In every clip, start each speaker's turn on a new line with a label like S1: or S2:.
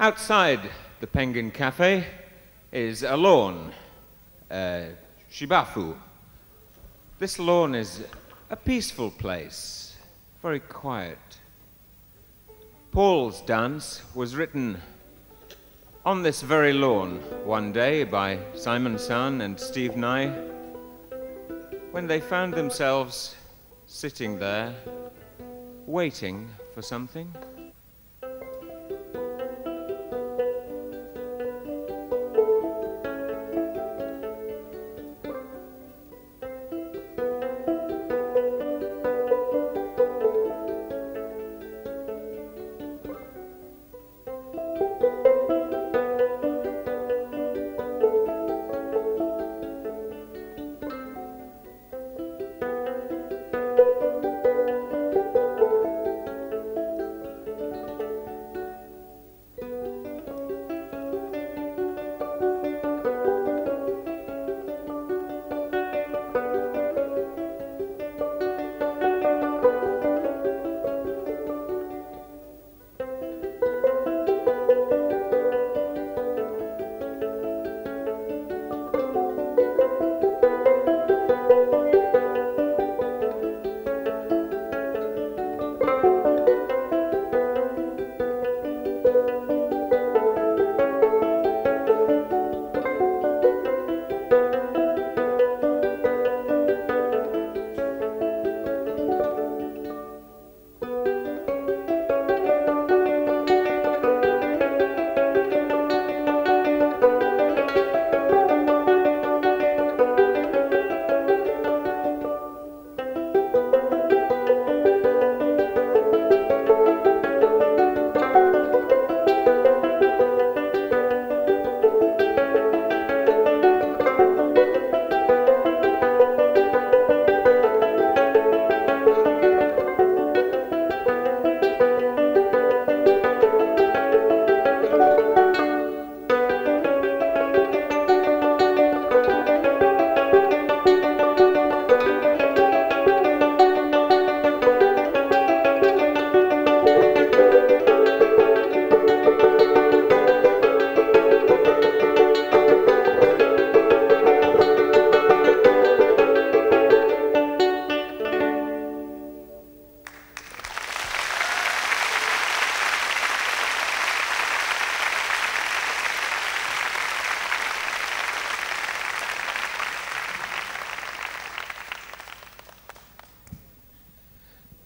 S1: Outside the Penguin Cafe is a lawn, uh, Shibafu. This lawn is a peaceful place, very quiet. Paul's dance was written on this very lawn one day by Simon San and Steve Nye when they found themselves sitting there waiting for something.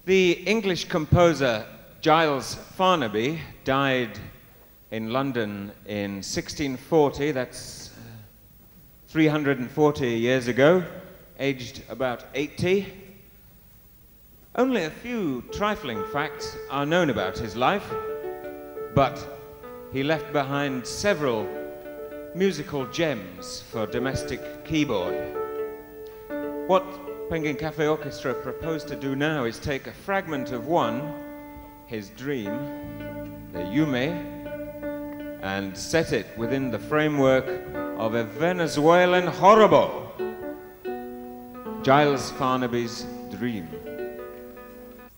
S1: The English composer Giles Farnaby died in London in 1640, that's uh, 340 years ago, aged about 80. Only a few trifling facts are known about his life, but he left behind several musical gems for domestic keyboard. What Penguin Cafe Orchestra proposed to do now is take a fragment of one, his dream, the Yume, and set it within the framework of a Venezuelan joropo. Giles Farnaby's dream.